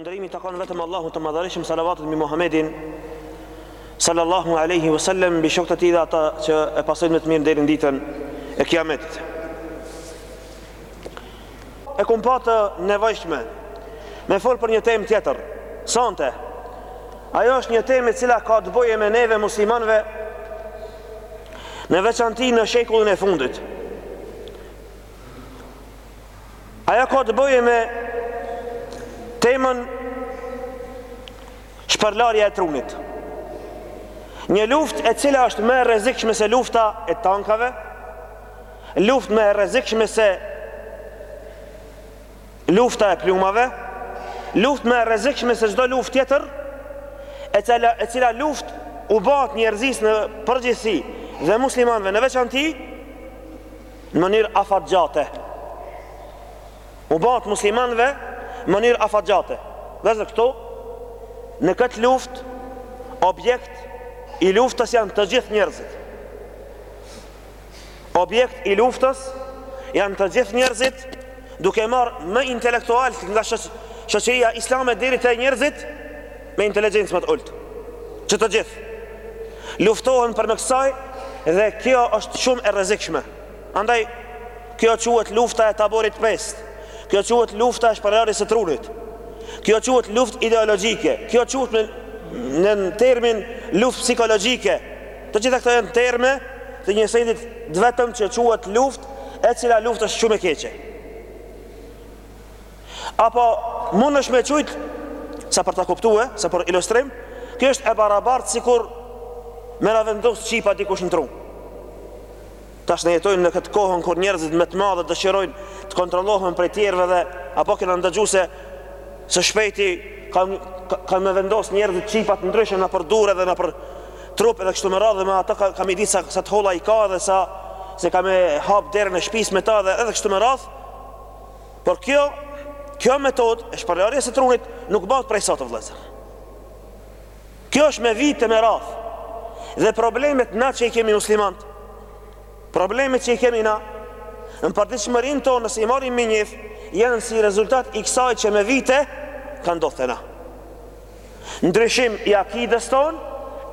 Falëndrimi i takon vetëm Allahut të madhërishëm salavatët mi Muhammedin Sallallahu aleyhi wa sallem mbi shokët e tij dhe ata që e pasojnë me të mirë deri në ditën e kiametit E kum pa të nevojshme me fol për një temë tjetër. Sonte. Ajo është një temë e cila ka të bëjë me neve muslimanëve në veçanti në shekullin e fundit. Ajo ka të bëjë me temën shpërlarja e trunit. Një luftë e cila është më e rrezikshme se lufta e tankave, luftë më e rrezikshme se lufta e plumave, luftë më e rrezikshme se çdo luftë tjetër, e cila e cila luftë u bahet njerëzisë në përgjithësi dhe muslimanëve në veçanti në mënyrë afatgjate. U bahet muslimanëve në mënyrë afatgjate. Dhe këtu, në këtë luftë, objekt i luftës janë të gjithë njerëzit. Objekt i luftës janë të gjithë njerëzit, duke marrë më intelektualët nga shoqëria islame deri te njerëzit me inteligjencë më të ultë. Që të gjithë luftohen përmes kësaj dhe kjo është shumë e rrezikshme. Andaj kjo quhet lufta e taborit të 5. Kjo quhet lufta e shpërlarjes së trunit. Kjo quhet luftë ideologjike. Kjo quhet në, në termin luftë psikologjike. Të gjitha këto janë terme të një sendit të vetëm që quhet luftë, e cila luftë është shumë e keqe. Apo mundesh me e qujt, sa për ta kuptue, sa për ilustrim, kjo është e barabartë sikur me na vendos çipa dikush në tru. Tash ne jetojmë në këtë kohën kur njerëzit me të madhe dëshirojnë të kontrollohen prej tjerëve dhe apo kena ndëgju se së shpejti kanë kanë me vendos njerëzit çipa të ndryshëm nëpër duar edhe nëpër trup edhe kështu me radhë dhe me ata ka, ka me ditë sa, sa të holla i ka dhe sa se ka me hap derën e shpis me ta dhe edhe kështu me radhë por kjo kjo metodë e shpërlarjes së trunit nuk bëhet prej sot vëllezër Kjo është me vite me radhë. Dhe problemet na që i kemi muslimant, problemet që i kemi na, në përditshmërinë tonë nëse i marrim me njeh, janë si rezultat i kësaj që me vite ka ndodhur te na. Ndryshim i akidës tonë,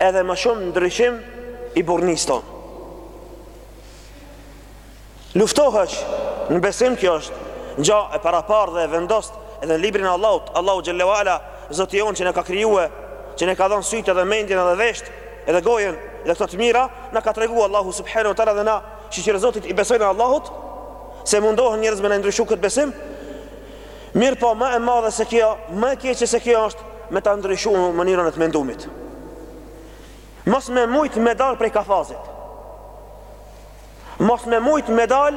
edhe më shumë ndryshim i burrnisë tonë. Luftohesh në besim kjo është gjë e paraparë dhe e vendosur edhe në librin e Allahut, Allahu xhel-le ue ala, Zoti jonë që na ka kriju, që na ka dhonë sytë edhe mendjen edhe veshtë, edhe gojën, edhe këto të mira, na ka tregu Allahu subhanahu wa taala edhe na shyqyr Zotit i besojmë Allahut, se mundohen njerëz me na e ndryshu këtë besim. Mirëpo, më e madhe se kjo, më e keqe se kjo është me ta ndryshu mënyrën e të mendumit. Mos me mujt me dal prej kafazit Mos me mujt me dal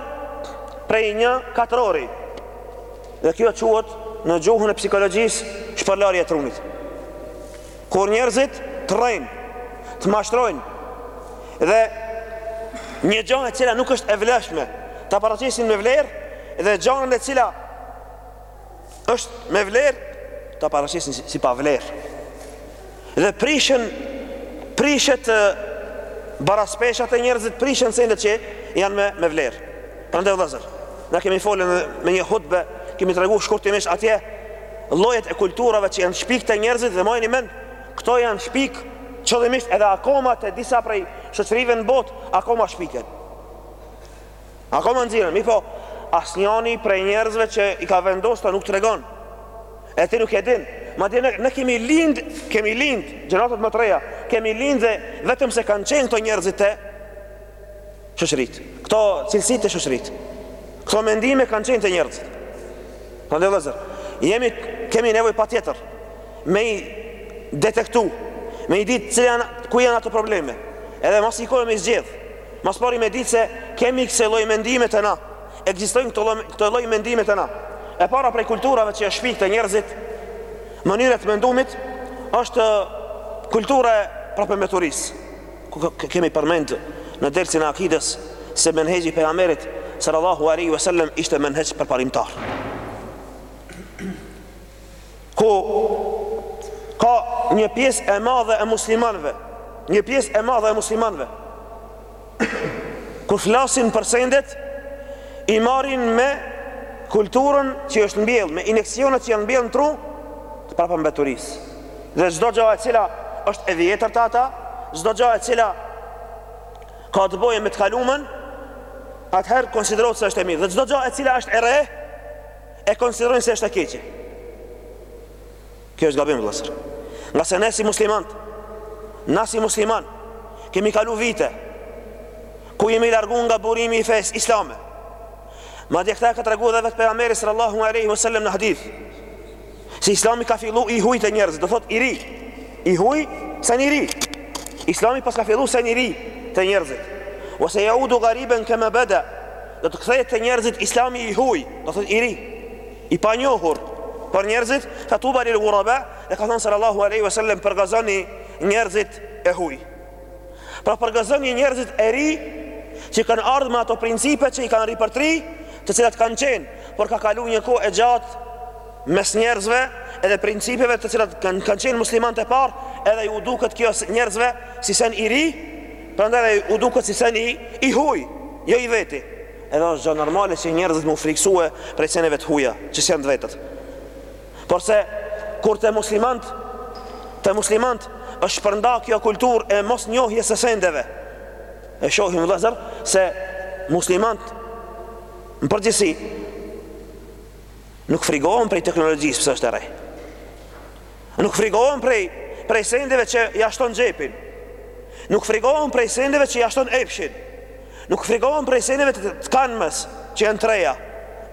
prej një katrori Dhe kjo quhet në gjuhën e psikologjis shpërlarje e trunit Kur njerëzit të rrejnë, të mashtrojnë Dhe një gja e cila nuk është e vleshme Ta paraqesin me vlerë dhe gjanë e cila është me vler ta paraqesin si, si pa vler dhe prishen prishet baraspesha te njerëzit prishen sendet që janë me, me vler prandej vllazër na kemi folë me një hutbe kemi tregu shkurtimisht atje llojet e kulturave që janë shpik te njerëzit dhe mani mend këto janë shpik qëllimisht edhe akoma te disa prej shoqërive në bot akoma shpiken Akoma nxirren, mirëpo asnjani prej njerëzve që i ka vendos ata nuk tregon. E ti nuk e din. Madje na, na kemi lind, kemi lind gjeneratat më të reja, kemi lind dhe vetëm se kanë qenë këto njerëzit te shoqëritë. Këto cilësi te shoqëritë. Këto mendime kanë qenë te njerëzit. Prandaj vëllazër, jemi kemi nevojë patjetër me i detektu, me i ditë cilat janë, ku janë ato probleme. Edhe masi kohe me i zgjidh. Ma s'pari me ditë se kemi kësi lloj mendime te na. Ekzistojnë këto lloj këto lloj mendime te na. E para prej kulturave që ashtë shpik te njerëzit, mënyra e të mendumit është kultura e prapembeturisë. Ku kemi përmend në dersin e akides se menhexhi i pejgamberit sallallahu alaihi wasallam ishte menhexh përparimtar. ku ka një pjesë e madhe e muslimanëve, një pjesë e madhe e muslimanëve. Kur flasin për sendet, i marrin me kulturën që është mbjellë, me injeksionet që janë mbjellë në tru, të prapambeturisë. Dhe çdo gjë e cila është e vjetër te ata, çdo gjë e cila ka të bëjë me të kalumen, atëherë konsiderohet se është e mirë. Dhe çdo gjë e cila është e re, e konsiderojnë se është e keqe. Kjo është gabim vëllazër. Nga se ne si muslimant, na si musliman kemi kalu vite ku jemi largu nga burimi i fesë islame. Madje këta e ka tregu edhe vetë pejgamberi sallallahu alaihi wasallam në hadith. Se Islami ka fillu i huj te njerëzit, do thot i ri. I huj, sen i ri. Islami pas ka fillu sen i ri te njerëzit. Ue se jeudu gariben kema beda, Do të kthehet te njerëzit Islami i huj, do thotë i ri, i panjohur për njerëzit, fa tuba lil ghuraba, dhe ka thënë sallallahu alaihi wasallam përgëzoni njerëzit e huj. Pra përgëzoni njerëzit e ri që kanë ardh me ato principe që i kanë ripërtri, të cilat kanë qenë, por ka kalu një kohë e gjatë mes njerëzve edhe principeve të cilat kanë kanë qenë muslimanët e parë, edhe ju duket kjo njerëzve si sen i ri, Prandaj edhe u duket si sen i huj, jo i veti. Edhe është gjë normale që njerëzit mu frigsue prej seneve të huaja, që s'janë të vetët. Porse, kur te muslimant, te muslimant është përnda kjo kulturë e mosnjohjes së sendeve. E shohim vëllazër se muslimant në përgjithësi nuk frigohen prej teknologjisë pse është e re. Nuk frigohen prej prej sendeve që ja shton xhepin. Nuk frigohen prej sendeve që ja shton epshin. Nuk frigohen prej sendeve të kanmës që janë t'reja.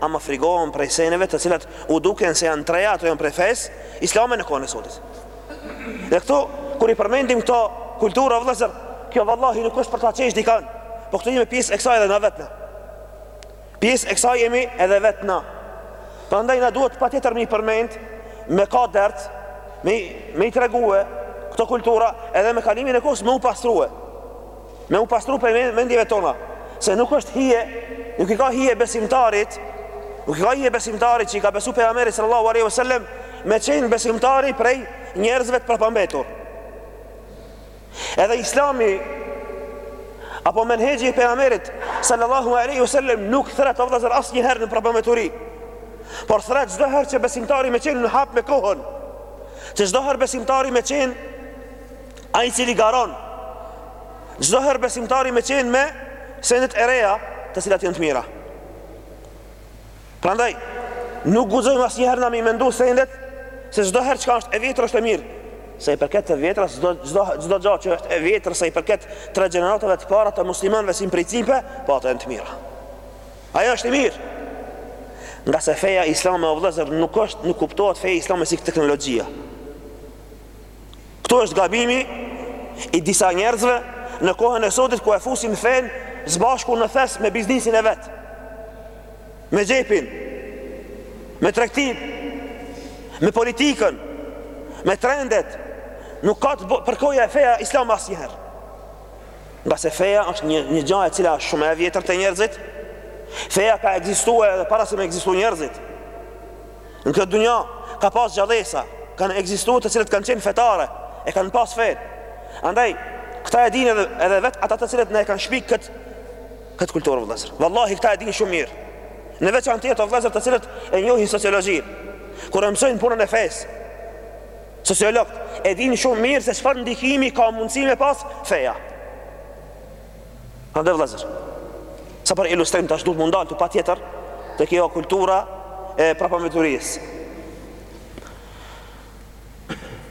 Ama frigohen prej sendeve të cilat u duken se janë t'reja, ato janë prej fes, islame në kohën e sodit. Dhe këtu kur i përmendim këto kultura vëllazër, kjo vallahi nuk është për ta qesh dikan, po këtu jemi pjesë e kësaj edhe na vetë na. Pjesë e kësaj jemi edhe vetë na. Prandaj na duhet patjetër mi përmend me ka dert, me me i tregue këto kultura edhe me kalimin e kohës me u pastrue. Me u pastru prej mendjeve tona, se nuk është hije, nuk i ka hije besimtarit, nuk i ka hije besimtarit që i ka besu pejgamberit sallallahu alaihi wasallam me qenë besimtari prej njerëzve të prapambetur. Edhe Islami apo menhexhi i pejgamberit sallallahu alaihi wasallam nuk thret o vëllazër asnjëherë në prapambeturi. Por thret çdo herë që besimtari me qenë në hap me kohën. Që çdo herë besimtari me qenë ai i cili garon. Çdo herë besimtari me qenë me senet e reja, të cilat janë të mira. Prandaj, nuk guzojmë asnjëherë na mi mendu sendet se çdo herë çka është e vjetër është e mirë. Sa i përket të vjetra, çdo gjë që është e vjetër sa i përket tre gjeneratave të para të muslimanëve si principe, po ato janë të mira. Ajo është e mirë. Nga se feja islame o vëllezër nuk është nuk kuptohet feja islame si teknologjia. Këtu është gabimi i disa njerëzve në kohën e sodit ku e fusin fenë s'bashku në thes me biznesin e vet. Me xhepin, me tregtinë, me politikën, me trendet, nuk ka të përkojë feja islame asnjëherë. Ngase feja është një një gja e cila është shumë e vjetër te njerëzit. Feja ka ekzistu edhe para se me ekzistu njerëzit. Në këtë dunja ka pas gjallesa, kanë ekzistu të cilat kanë qenë fetare, e kanë pas fe. Andaj, këta e dinë edhe, edhe vetë ata të cilët na e kanë shpik këtë, këtë kulturë vëllezër. Vallahi, këta e dinë shumë mirë. Në veçanti ata vëllezër të cilët e njohin sociologjinë. Kur e mësojnë punën e fesë, sociologët e dinë shumë mirë se çfarë ndikimi ka mundësi me pas feja. Andaj vëllezër, sa për ilustrim tash duhet me u ndalë patjetër te kjo kultura e prapambeturisë.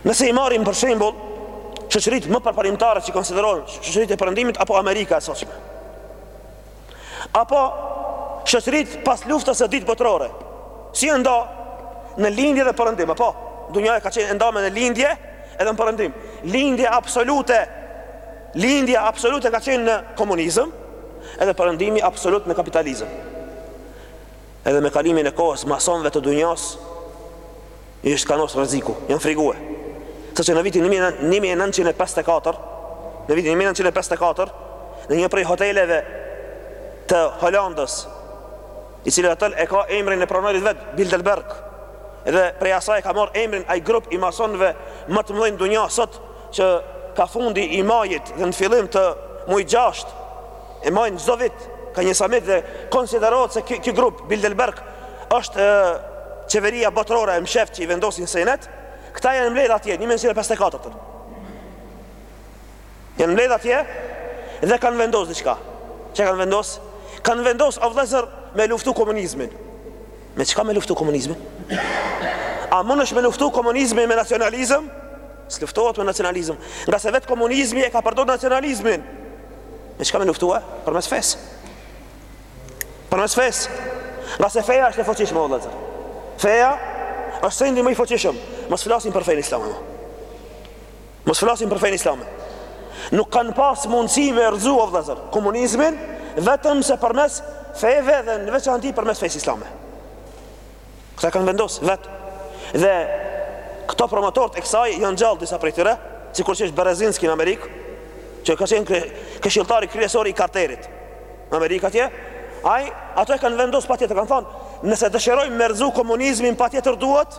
Nëse i marrim për shembull shoqëritë më përparimtare që konsiderohen shoqëritë e Perëndimit apo Amerika e sotshme. Apo shoqëritë pas luftës së dytë botërore. S'është nda në lindje dhe perëndim, po dunja ka qenë e ndame në lindje edhe në perëndim. Lindje absolute Lindja absolute ka qenë në komunizëm, edhe perëndimi absolut në kapitalizëm. Edhe me kalimin e kohës, masonve të dunjas, u është kanos rreziku, janë frigue. Saqë në vitin 1954, në vitin 1954, në një prej hoteleve të Holandës, i cili hotel e ka emrin e pronarit vet, Bilderberg, edhe prej asaj ka marrë emrin ai grup i masonve më të mëdhenj në dunja sot, që kah fundi i majit dhe në fillim të mujit gjashtë e majnë çdo vit nga një samit dhe konsiderohet se ky, ky grup Bilderberg është e, qeveria botërore e mshef që i vendosin senet këta janë mbledh atje 1954 janë mbledh atje dhe kanë vendos diçka çka kanë vendos kanë vendos o vllezër me luftu komunizmin Me çka me luftu komunizmin? A mundesh me luftu komunizmin me nacionalizëm? S'luftohet me nacionalizëm Ngase vetë komunizmi e ka përdor nacionalizmin Me çka me luftue? Përmes fesë Përmes fesë Ngase feja është e fuqishme o vllezër Feja është sendi më i fuqishëm Mos flasim për fenë islame Mos flasim për fenë islame. Nuk kanë pas mundësi me rrëzu o vllezër komunizmin vetëm se përmes feve dhe në veçanti përmes fesë islame. Këta e kanë vendosë vetë. Dhe këta promotorët e kësaj janë gjallë disa prej tyre, sikur që është Brzezinski në Amerikë, që ka qenë këshiltari kryesori i Karterit në Amerikë atje, ai ata e kanë vendosë patjetër, kanë thonë, nëse dëshirojmë me rrëzu komunizmin patjetër duhet,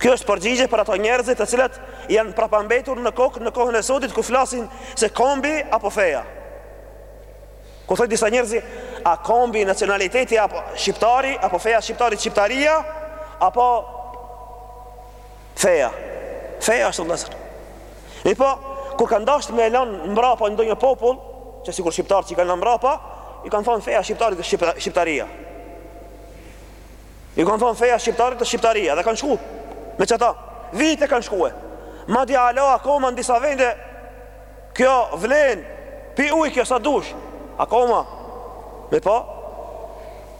Kjo është përgjigje për ato njerëzit të cilët janë prapambetur në kohë në kohën e sotit ku flasin se kombi apo feja. Kur thojnë disa njerëzi, a kombi nacionaliteti apo shqiptari, apo feja e shqiptarit shqiptaria, apo feja. Feja është të lëzër. E po, kur kanë dashtë me e lonë mbrapa ndonjë popull, që sikur shqiptarët që i kanë lonë mbrapa, i kanë thonë feja e shqiptarit shqiptaria. Iu kanë thonë feja e shqiptarit shqiptaria dhe kanë shku me qëta. Vite kanë shkue. Madje ala akoma në disa vende kjo vlen pi ujë kjo sa dush. Akoma. Mirëpo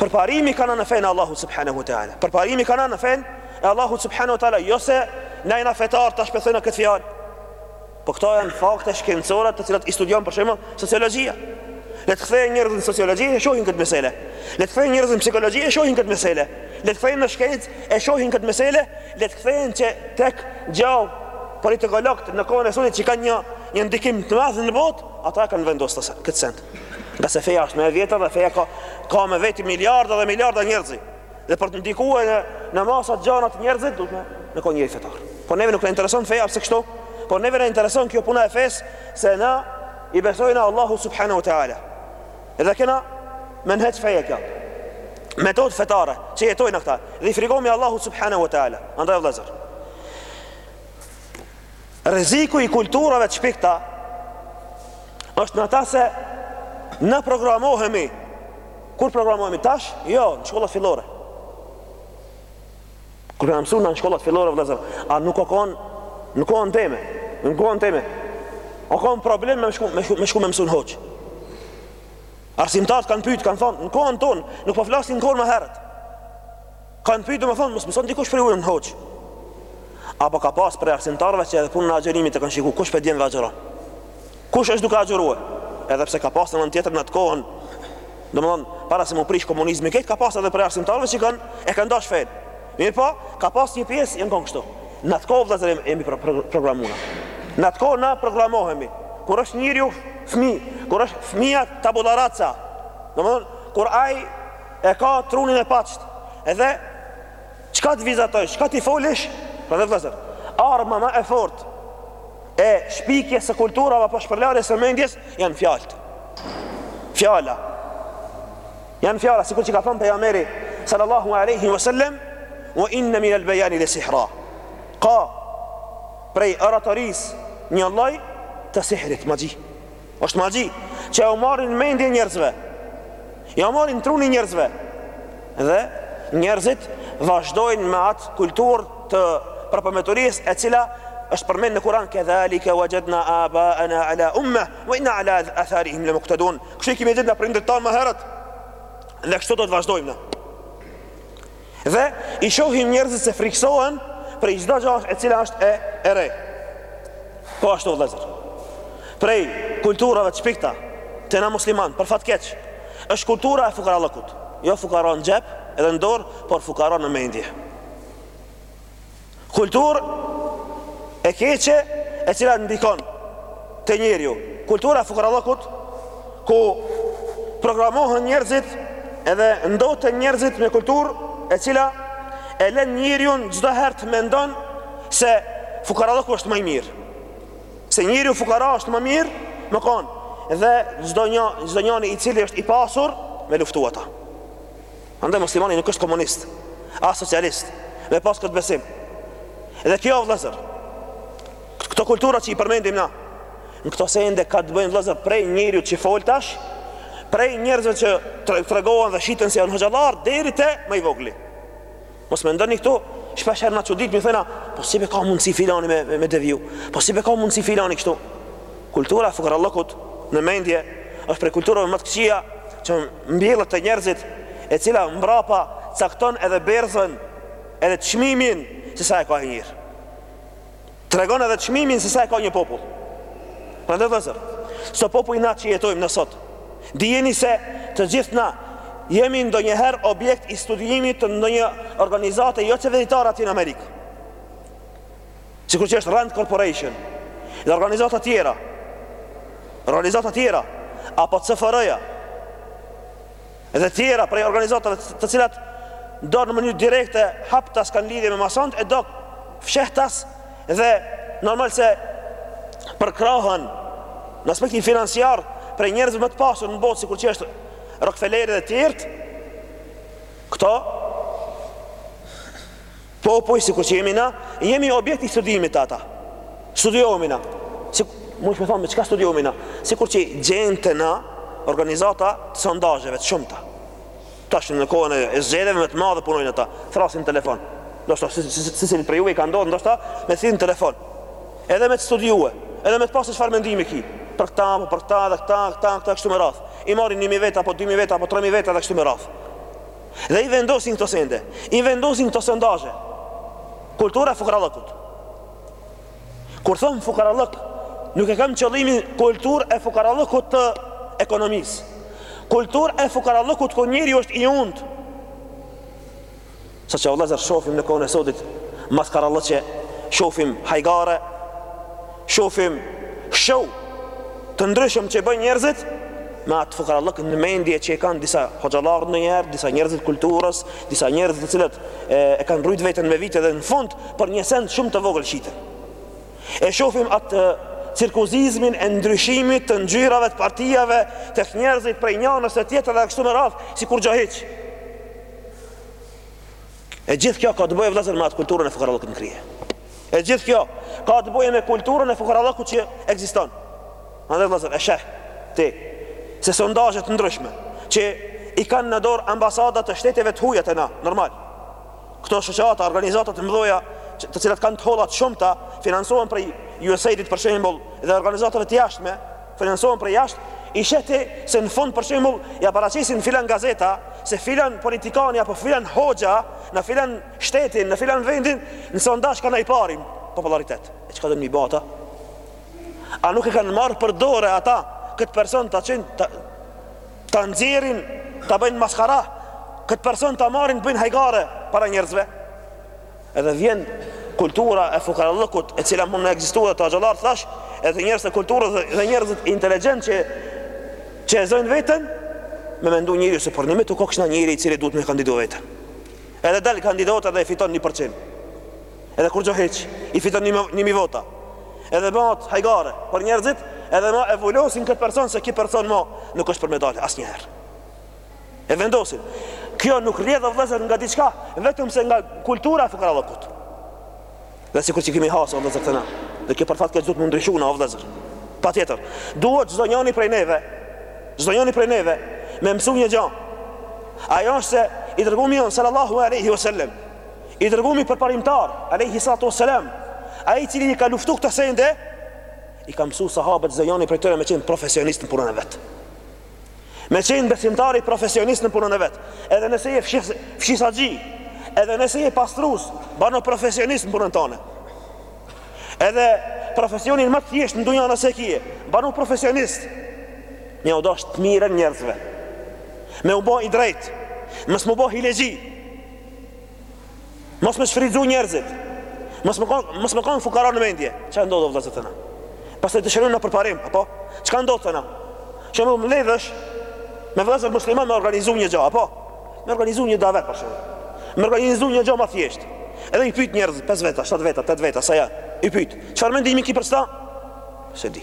Përparimi ka në fenë e Allahu subhanahu wa ta'ala. Përparimi ka në fenë e Allahu subhanahu wa ta'ala. Jo se na jena fetarë tash pe thojmë këtë fjalë. Po këto janë fakte shkencore të cilat i studion për shembull sociologjia. Le të kthehen njerëzit në sociologji e shohin këtë meselë. Le të kthehen njerëzit në psikologji e shohin këtë meselë. Le të kthehen në shkencë e shohin këtë meselë. Le të kthehen që, tekefundit gjallë politikologt në kohën e sotit që kanë një një ndikim të madh në botë, ata e kanë vendosur këtë send. Nga se feja është më e vjetër dhe feja ka ka me veti miliarda dhe miliarda njerëzi. Dhe për të ndikuar në në masat e gjana të njerëzit duhet me kon njeri fetar. Po neve nuk na intereson feja pse kështu. Po neve na intereson kjo puna e fesë se na i besojna Allahut subhanahu wa taala. Edhe e kena menhexh feje kjo, metodë fetare që jetojna këta. Dhe i frigomi Allahut subhanahu wa taala. Andaj vëllazër. Rreziku i kulturave të shpikta është në ata se na programohemi. Kur programohemi? Tash? Jo, në shkollat fillore. Kur na mësuan në shkollat fillore vëllazër, a nuk o kon në kohën teme, në kohën teme o kon problem me shku me shku me shku me mësu n'hoxhë. Arsimtarët kanë pyet, kanë thonë, në kohën tonë, nuk po flasim n'kohën më herët. Kanë pyet domethënë mos mëson dikush prej juve n'hoxhë. Apo ka pas prej arsimtarëve që edhe punën e agjërimit e kanë shikuar kush pe di a agjëron. Kush është duke agjëruar? Edhe pse ka pas në anë tjetër në atë kohën, domethënë para se mu prish komunizmi këtu ka pas edhe prej arsimtarëve që kanë e kanë dash fenë. Mirëpo, ka pas një pjesë janë kon kështu. Në atë kohë vëllazër jemi pro, pro, programuar. Në atë kohë na programohemi. Kur është njeriu fëmijë, kur është fëmia tabula rasa. Domethënë kur ai E ka trunin e pastër. Edhe çka të vizatojsh, çka t'i folish, për të vëllazër. Arma ma e fortë e shpikjes së kulturave apo shpërlarjes së mendjes janë fjalët. Fjala. Janë fjalët sikur që ka thënë pejgamberi sallallahu alaihi wasallam, "Wa inna min al-bayani la sihra." Ka prej oratorisë një lloj të sihrit, magji. Është magji që jau marrin mendje njerëzve. Jau marrin trunin njerëzve. Dhe njerëzit vazhdojnë me atë kulturë të prapambeturisë e cila është përmend në Kur'an kedhalika wajadna abaana ala umma wa inna ala atharihim la muqtadun. Kështu i kemi gjet na prindërit tanë më herët. Dhe kështu do të vazhdojmë na. Dhe i shohim njerëzit se friksohen prej çdo gjë e cila është e e re. Po ashtu vëllazër. Prej kulturave të shpikta te na musliman, për fat keq, është kultura e fukarallëkut. Jo fukara në xhep, edhe në dorë, por fukara në mendje. Kulturë e keqe e cila ndikon te njeriu. Kultura e fukarallëkut ku programohen njerëzit edhe ndoten njerëzit me kulturë e cila e lën njeriun çdo herë të mendon se fukarallëku është më i mirë. Se njeriu fukara është më mirë me kon dhe çdo një çdo njëni i cili është i pasur me luftu ata. Andaj muslimani nuk është komunist, as socialist, me pas këtë besim. Dhe kjo vëllëzër, këto kultura që i përmendim na, në këto sende ka të bëjnë vëllëzër prej njeriut që fol tash, prej njerëzve që tregohen dhe shiten se janë hoxhallar deri te më i vogli. Mos mendoni këtu, shpesh herë na çudit, me thënë, po si be ka mundsi filani me me, me deviu? Po si be ka mundsi filani kështu? Kultura e fukarallëkut në mendje është prej kulturave më të këqija që mbjellet te njerëzit, e cila mbrapa cakton edhe vlerën, edhe çmimin se sa e ka i njeri. tregon edhe çmimin se sa e ka një popull. Prandaj vllezër, si popull na që jetojmë na sot, dijeni se të gjithë na jemi ndonjëherë objekt i studimit të ndonjë organizate jo qeveritare atje në Amerikë. Sikur që është Rand Corporation dhe organizata tjera, organizata tjera apo CFR-ja Edhe tjera prej organizatave të cilat do në mënyrë direkte haptas kanë lidhje me masonët e do fshehtas dhe normal se përkrahen në aspektin financiar prej njerëzve më të pasur në botë sikur që është Rockefelleri dhe të tjerët këto Popull sikur që jemi na, jemi objekt i studimit te ata. Studiohemi na. Si mujshim me thanë me çka studiohemi na? Sikur që gjinden na organizata të sondazheve të shumta. Tash në kohën e zgjedhjeve me të madhe punojnë ata, thrasin telefon. Ndoshta secilit prej juve i ka ndodh ndoshta me thirr në telefon. Edhe me të studiue, edhe me të pasë çfarë mendimi ki. Për këta, apo për këta, edhe këta, këta, këta kështu me radh. I marrin 1000 veta apo 2000 veta apo 3000 veta edhe kështu me radh. Dhe i vendosin këto sende I vendosin këto sondazhe Kultura e fukarallëkut Kur thom fukarallëk Nuk e kam qëllimin kultur e fukarallëkut të ekonomisë Kultur e fukarallëkut kur njeriu është i undë Sa që vëllazër shofim në kohën e sotit Maskarallëqe Shofim hajgare Shofim show të ndryshëm që i bëjnë njerëzit me atë fukarallëk në mendje që e kanë disa hoxhallarë ndonjëherë, disa njerëz të kulturës, disa njerëz të cilët e, e kanë rujt veten me vite dhe në fund për një send shumë të vogël shiten. E shofim atë cirkuzizmin e ndryshimit të ngjyrave të partijave te njerëzit prej njënës te tjetra dhe kështu me radhë, sikur gjo hiç. E gjithë kjo ka të bëjë vëllazër me atë kulturën e fukarallëkut në krye. E gjithë kjo ka të bëjë me kulturën e fukarallëkut që ekziston. Andaj vëllazër, e sheh ti se sondazhe të ndryshme që i kanë në dorë ambasadat e shteteve të huaja te na, normal. Këto shoqata, organizata të mëdha, të cilat kanë të holla të shumta, financohen prej USAID-it për shembull dhe organizatave të jashtme, financohen prej jashtë, e sheh ti se në fund për shembull ja paraqesin filan gazeta se filan politikani apo filan hoxha në filan shtetin, në filan vendin, në sondazh ka ai t'parin popullaritet. E çka don me bo ata? A nuk e kanë marrë për dore ata këtë person ta qesin, ta, ta nxjerrin, ta bëjnë maskara, këtë person ta marrin bëjnë hajgare para njerëzve? Edhe vjen kultura e fukarallëkut e cila mund me ekzistu edhe te hoxhallarët thash edhe njerëzit të kulturës dhe, dhe njerëzit inteligjent që që e zojnë veten me mendu njeriu se përnimend kokshna njeri i cili duhet me kandidu veten edhe del kandidat edhe i fiton një përqind edhe kur gjo hiç i fiton një, një mijë vota edhe bat hajgare për njerëzit edhe ma e vulosin këtë person se ky person ma nuk është për medalje asnjëherë E vendosin. Kjo nuk rrjedh o vëllezër nga diçka, vetëm se nga kultura e fukarallëkut. Dhe sikur që kemi hasë o vëllezër te na. Dhe kjo për fat keq duhet me ndryshu na o vëllezër. Patjetër. Duhet çdonjëri prej neve, çdonjëri prej neve me mësu një gjë. Ajo është se i dërgumi jonë sallallahu alaihi wasallam. I dërgumi përparimtar, alaihi salatu wasalam. Ai i cili i ka luftu këto sende, i ka mësu sahabët çdonjani prej tyre me qenë profesionist në punën e vet. Me qenë besimtari profesionist në punën e vet Edhe nëse je fshis, fshisaxhi Edhe nëse je pastrues Bonu profesionist në punën tane Edhe profesionin ma të thjeshtë në dunja nëse e kije Bonu profesionist Me u dasht të mirën njerëzve Me u bo i drejtë Mos m'u bo hilexhi Mos me shfridzu njerëzit. Mos me kon, mos me kon fukara në mendje. Çfarë ndodh vëllezër tana? Pastaj dëshirojmë na përparim, apo? Çka ndodh tana? Që mblidhesh me vëllezër musliman me organizu një gjë, apo? Me organizu një davet për shembull. Me organizu një gjë më thjesht. Edhe i pyet njerëzit 5 veta, 7 veta, 8 veta, sa janë. I pyet, çfarë mendimi ki për këta? S'e di.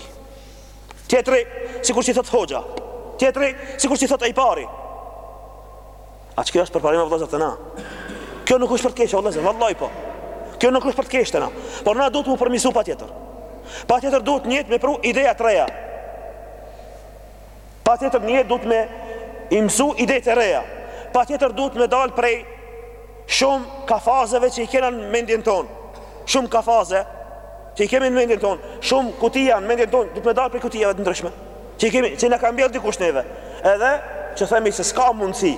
Tjetri, sikur si thot hoxha. Tjetri, sikur si thot ai pari. A kjo është përparim o vëllezër tana? Kjo nuk është për të keq o vëllezër, vallahi po. Kjo nuk është për të keq tana, por na duhet m'u përmisu patjetër. Patjetër duhet në jetë me pru ideja të reja. Patjetër në jetë duhet me i mësu ide të reja. Patjetër duhet me dalë prej shumë kafazeve që i kena në mendjen tonë. Shumë kafaze që i kemi në mendjen tonë, shumë kutia në mendjen tonë, duhet me dalë prej kutijave të ndryshme. Që i kemi, që na ka mbjell dikush neve. Edhe që themi se s'ka mundësi.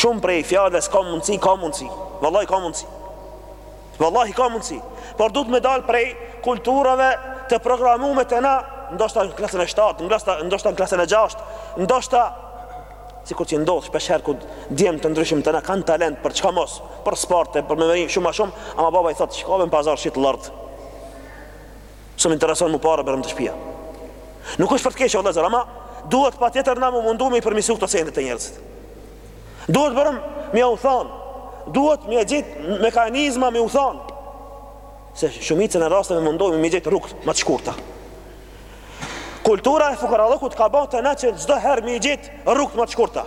Shumë prej fjalës s'ka mundësi, ka mundësi. Vallai ka mundësi. Vallai ka mundësi. Por duhet me dal prej kulturave të programume tana, ndoshta në klasën e 7, ndoshta në klasën e 6, ndoshta sikur që ndodh shpesh herë kur djem të ndryshëm tana kanë talent për çka mos, për sporte, për me mbërri shumë më shumë, ama baba i thotë shkove në pazar shit lërdh. S'më intereson mu, pare bjerëm te shpia Nuk është për të keq o vllezër Ama duhet patjetër na m'u mundu me i përmisu këto sendet te njerëzit Duhet bërëm me u thonë Duhet me gjet mekanizma me u thonë Se shumicën e rasteve mundohemi me i gjet rrugët më të shkurta Kultura e fukarallëkut ka bë tana që çdo herë me i gjet rrugët më të shkurta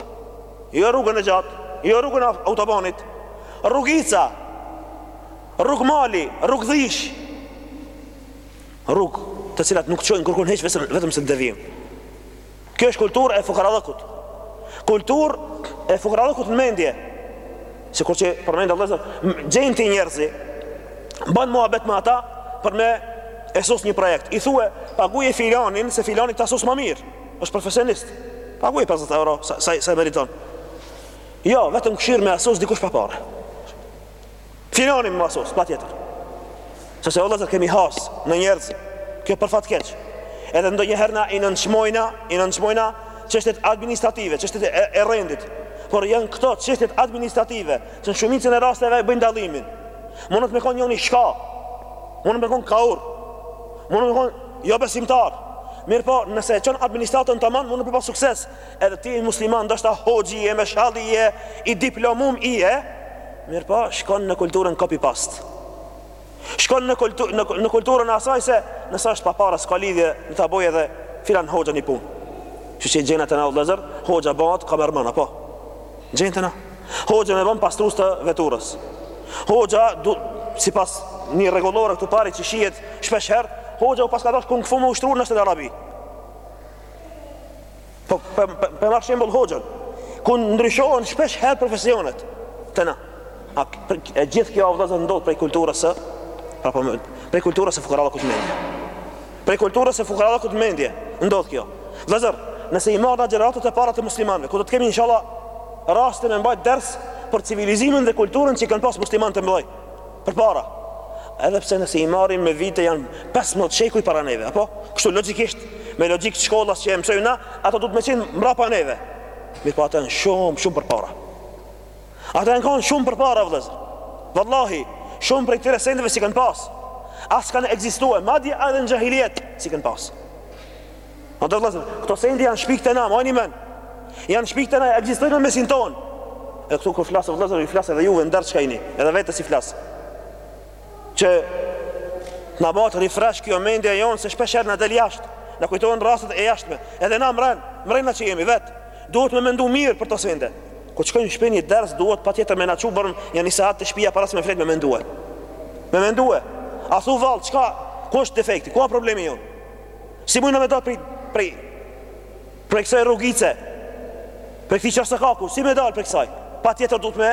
Jo rrugën e gjatë Jo rrugën e autobanit Rrugica Rrugë mali, rrugë dhish. Rrugë të cilat nuk çojnë kërkun hiç vetëm se në devijim. Kjo është kulturë e fukarallëkut. Kulturë e fukarallëkut në mendje. Sikur që përmenda vllazër, gjen ti njerëz, ban muhabet me ata për me esos një projekt. I thue, paguje filanin, se filani ta asos ma mirë, është profesionist. Paguje 50 euro, sa, sa, sa meriton. Jo, vetëm kshyr me asos dikush pa pare. Filanin me asos, patjetër Sepse vëllezër kemi has në njerëz Kjo për fat keq Edhe ndonjëherë na i nënçmojna I nënçmojna çështjet administrative Çështjet e, e rendit Por janë këto çështjet administrative Që në shumicën e rasteve e bëjnë dallimin Munet me konë njoni shka Munet me konë kaur Munet me konë jobesimtar Mirëpo nëse e çon administratën taman Munet me pa sukses Edhe ti je musliman, ndoshta hoxhë je, me shall je, i diplomum je, mirëpo, shkon në kulturën copy paste. Shkon në kulturën në, në kulturën e asaj se nëse është pa para s'ka lidhje, në ta bëj edhe filan hoxha një punë. Që që e gjejna te na o vllezër, hoxha bëhet kamerman, apo. Gjen te na. Hoxhën e bën pastrus të veturës. Hoxha, du, sipas një rregullore këtu pari që shihet shpesh herë, hoxha u paska dasht kung fu me ushtru në shtete arabe. Po për për për shembull hoxhën, ku ndryshohen shpesh herë profesionet te na. A për, e gjithë kjo vëllezër ndodh prej kulturës së apo më prej kulturës së fukarallëkut n'mendje. Prej kulturës së fukarallëkut n'mendje ndodh kjo. Vëllazër, nëse i marrna gjeneratët e para të muslimanëve, ku do të kemi inshallah rastin me mbajt ders për civilizimin dhe kulturën që i kanë pas muslimanët e mëdhenj. përpara, edhe pse nëse i marrim me vite janë 15 shekuj para neve, apo? Kështu logjikisht, me logjikë të shkollës që e mësojmë na, ato duhet me qenë mbrapa neve. Mirëpo ato janë shumë, shumë përpara. Ata janë kanë shumë përpara vëllezër. Vallahi, shumë prej këtyre sendeve s'i kanë pas. As kanë ekzistue, madje edhe në xhahilijet s'i kanë pas. O vëllezër, këto sende janë shpik te na, mbani men. Janë shpik te na, ekzistojnë në mesin tonë. E këtu kur flas vëllezër, i flas edhe juve ndër që ka jeni, edhe vetes i flas. Që na bahet refresh kjo mendja jonë, se shpeshherë na del jashtë, na kujtojmë rastet e jashtme. Edhe na mrena, mrena që jemi vetë. Duhet me mendu mirë për kto sende. Kur të shkojmë shpesh një ders, duhet patjetër me na çu barem një një sahat te shpia para se me flejt me mendue. Me mendue. A thu vallë, çka, ku është defekti, ku a problemi jonë? Si mujna me dalë prej, prej, prej kësaj rrugice, prej këtij çorsokaku, si me dalë prej kësaj? Patjetër duhet me,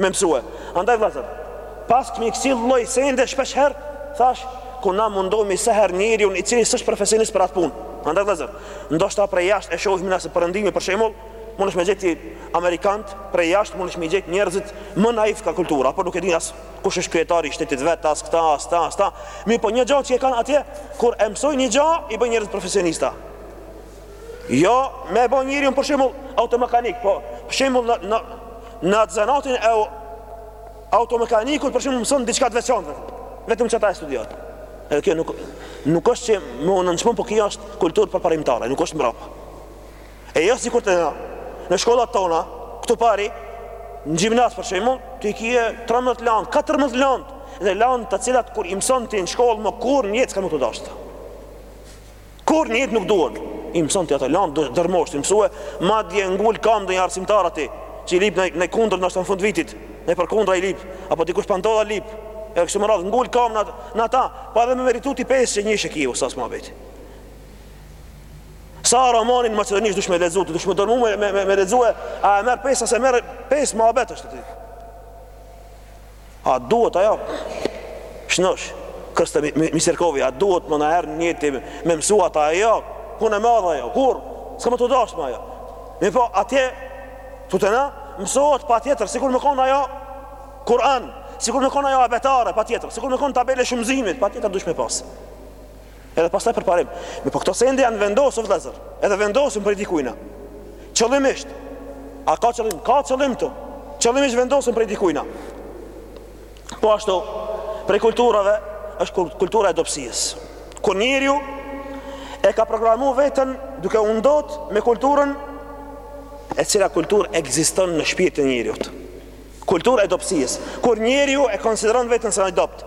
me mësue. Andaj vëllezër, pasi kemi kësi lloj sende shpeshherë, thash, ku na mundohemi sa herë njeriun i cili s'është profesionist për atë punë. Andaj vëllezër, ndoshta prej jashtë e shohim na se përëndimi për shembull, mundesh me i gjet amerikanët, prej jashtë mundesh me i gjet njerëzit më naivë ka kultura, apo nuk e di as. Kush është kryetari i shtetit vet, as këta, as ta, as ta. Mirëpo një gjë që e kanë atje, kur e mësojnë një gjë, i bëjnë njerëz profesionista. Jo me e bo njeriun për shembull automekanik, po për shembull në në në atë zanatin e automekanikut për shembull mëson diçka të veçantë. Vetëm qata e studion. Edhe kjo nuk nuk është që me u nënçmu, po kjo është kulturë përparimtare, nuk është mbrapa. E jo sikur te na në shkollat tona, këtu pari, në gjimnaz për shembull, ti ke 13 lanë, 14 lanë dhe lanë të cilat kur i mëson ti në shkollë më kurrë në jetë s'ka me t'u dasht. Kurrë n'jetë nuk duhen I mëson ti ato lanë dërrmohesh t'i mësue Madje ngul kamë edhe një arsimtar aty Që i lyp naj, naj kundër ashtu në fund vitit Naj palë kundra i lyp Apo dikush pantolla lyp E kështu me radhë ngul kamë në, në ata Po edhe me meritu ti pesë që një shë kivë Sas ma beti Sa romanin maqedonisht dush me lexu, dush me dërmu me me, me lexue, a e merr pesë a s'e merr pesë mbet te ti. A duhet ajo? Shnosh, kështë mi, mi, mi a duhet ma nëherë njeti me mësu ata ajo? Punë e madhe ajo, kur s'ka me t'u dashtë më ajo. Mirëpo, atje, tu te na, mësohet patjetër, sikur me konë ajo Kur'an, sikur me konë ajo abetare, patjetër, sikur me konë tabelë e shumëzimit, patjetër dush me pasë. Edhe pastaj përparim. Mirëpo këto sende janë vendosë, vëllazër. Edhe vendosen prej dikujna. Qëllimisht. A ka qëllim? Ka qëllim këtu. Qëllimisht vendosen prej dikujna. Po ashtu, prej kulturave është kultura e dobësisë. Kur njeriu e ka programu veten duke u ndot me kulturën e cila kulturë ekziston në shpirtin e njeriut. Kultura e dobësisë. Kur njeriu e konsideron veten se a i dobt.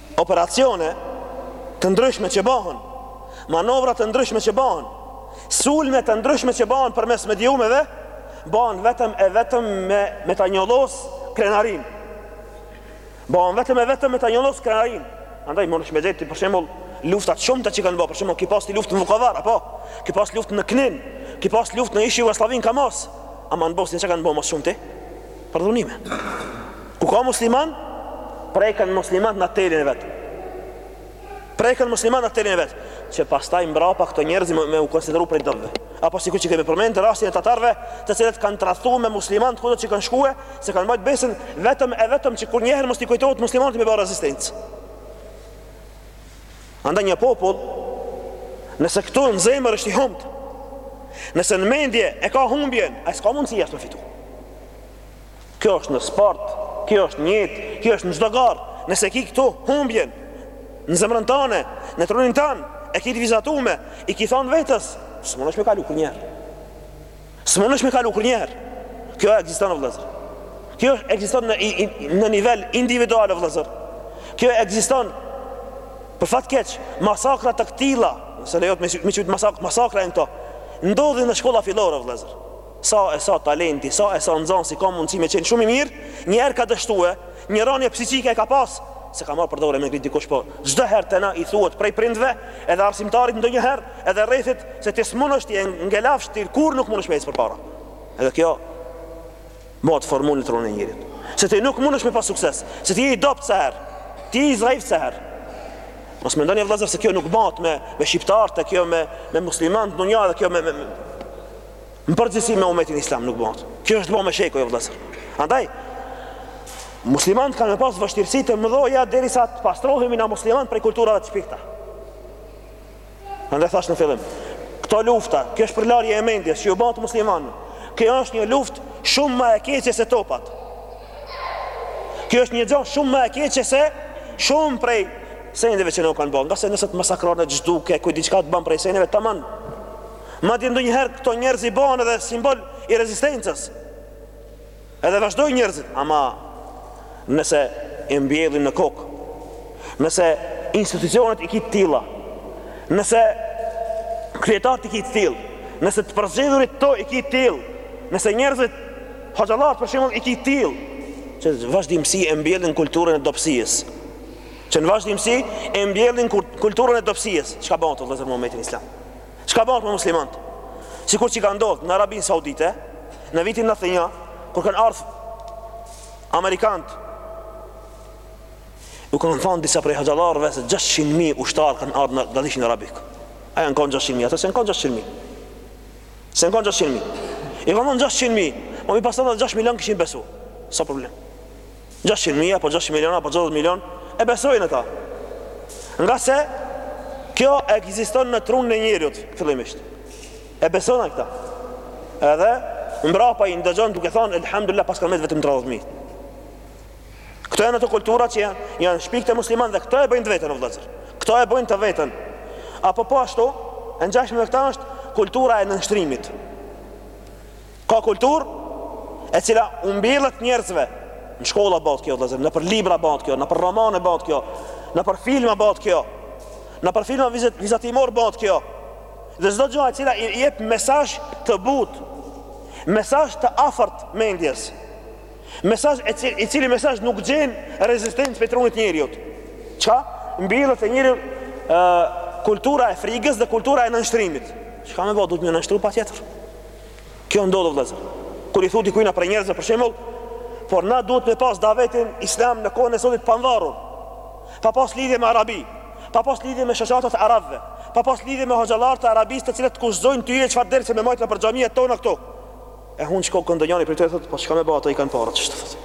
Operacione të ndryshme që bëhen, manovra të ndryshme që bëhen, sulme të ndryshme që bëhen përmes mediumeve, bëhen vetëm e vetëm me me ta njollos krenarinë. Bëhen vetëm e vetëm me ta njollos krenarinë. Andaj mundesh me e pa ti për shembull luftat e shumta që kanë bërë, për shembull ki pas ti luftë në Vukovar, apo ki pas luftë në Knin, ki pas luftë në ish Jugosllavinë kahmos, ama në Bosnjë çka kanë bërë më së shumti? Përdhunime. Ku ka muslimanë, preken muslimanët në telin e vetë. Preken muslimanët në telin e vetë. Që pastaj mbrapa këto njerëz me u konsideru prej të dobtëve. Apo sikur që kemi përmendë rastin e tatarve të cilët kanë trathu me muslimanët kudo që kanë shkue s'e kanë majtë besën vetëm e vetëm që kurrnjëherë mos t'i kujtohet muslimanit me bërë rezistencë. Andaj një popull, nëse këtu në zemër është i humbë, nëse në mendje e ka humbjen, ai s'ka mundësi jashtë me fitu. Kjo është në sport, kjo është në jetë, kjo është në çdo garë. Nëse ki këtu, humbjen, në zemrën tane, në trunin tan, e ki të vizatume, i ki thonë vetes, s'munesh me kalu kurrnjëherë. S'munesh me kalu kurrnjëherë. Kjo ekziston o vllezër. Kjo ekziston në, në nivel individual o vllezër. Kjo ekziston për fat keq, masakra të këtilla, nëse lejohet me i qujt masakra, masakra janë këto, ndodhin në shkolla fillore vllezër. Sa e sa talenti, sa e sa nxënësi ka mundësi me qenë shumë i mirë, një herë ka dështue, një rënie psikike e ka pas, s'e ka marrë për dore me ngrit dikush po çdo herë te na i thuhet prej prindve, edhe arsimtarit ndonjëherë, edhe rrethit se ti s'mundesh ti je ngelafsh ti kurrë nuk mundesh me ecë përpara. Edhe kjo bëhet formulë në trurin e njeriut. Se ti nuk mundesh me pas sukses, se ti je i dobët sa herë, ti je i zaif sa herë. Mos mendoni vëllazër se kjo nuk bëhet me me shqiptarët, kjo me me muslimanët, ndonjëherë kjo me, me, me Në përgjithësi me umetin islam nuk bëhet. Kjo është bo me shekuj, vëllazër. Andaj, muslimanët kanë me pas vështirësi të mëdha derisa të pastrohemi na musliman prej kulturave të shpikta. Andaj thash në fillim, këto lufta, kjo shpërlarje e mendjes që u bëhet musliman. Kjo është një luftë shumë më e keqe se topat. Kjo është një gjë shumë më e keqe se shumë prej sendeve që nu kanë bo, ngase nëse të masakron e zhduk, ku diçka të bën prej sendeve tamam. Madje ndonjëherë këto njerëz i bën edhe simbol i rezistencës. Edhe vazhdojnë njerëzit, ama nëse e mbjellin në kokë, nëse institucionet i ki të tilla, nëse kryetarët i ki të tillë, nëse të përzgjedhurit tu i ki të tillë, nëse njerëzit hoxhallat për shembull i ki të tillë, që vazhdimësi e mbjellin kulturën e dobësisë. Që në vazhdimësi e mbjellin kulturën e dobësisë. Çka bëhet o vëllezër me umetin islam? Çka bëhet me muslimanët? Sikur që ka ndodhur në Arabinë Saudite në vitin 91, kur kanë ardhur amerikanët U kanë thonë disa prej hoxhallarëve se 600.000 ushtarë kanë ardhë në gadishullin arabik. A janë kon 600.000, ato s'jan kon 600.000. S'jan kon 600.000. Iu kanë thonë 600.000, po me i pas thonë edhe 6 milion kishin besu. S'a problem? gjashtëqind mijë apo gjashtë milionë apo gjashtëdhjetë milionë e besojnë ata. Ngase kjo ekziston në trunin e njeriut fillimisht. E besojnë këta. Edhe mbrapa i ndëgjon duke thonë elhamdulillah paskan met vetëm 30 mijë. Këto janë ato kultura që janë, janë shpikë te muslimanët dhe këto e bëjnë të vetën o vëllazër. Këto e bëjnë të vetën. Apo po ashtu, e ngjashme me këtë është kultura e nënshtrimit. Ka kulturë e cila u mbjellet njerëzve. Në shkolla bëhet kjo, vëllezër, nëpër libra bëhet kjo, nëpër romane bëhet kjo, nëpër filma bëhet kjo. Nëpër filma vizat, vizatimor bëhet kjo. Dhe çdo gjë e cila i jep mesazh të butë, mesazh të afërt mendjes. Mesazh e cili, i cili mesazh nuk gjen rezistencë prej trunit të njeriut. Çka mbillet te njeriu kultura e frigës dhe kultura e nënshtrimit. Çka me ba, duhet m'u nënshtru patjetër. Kjo ndodh vëllazër. Kur i thu dikujna prej njerëzve për shembull, por na duhet me pas davetin islam në kohën e sotit pavarur, pa pas lidhje me arabi, pa pas lidhje me shoqatat arabe, pa pas lidhje me hoxhallarë të arabisë të cilët të kushtëzojnë ty e çfarë derse me majtë nëpër xhamia tona këtu. E hunë shkon kon donjani prej të thotë, po çka me bë ato i kanë paret thotë.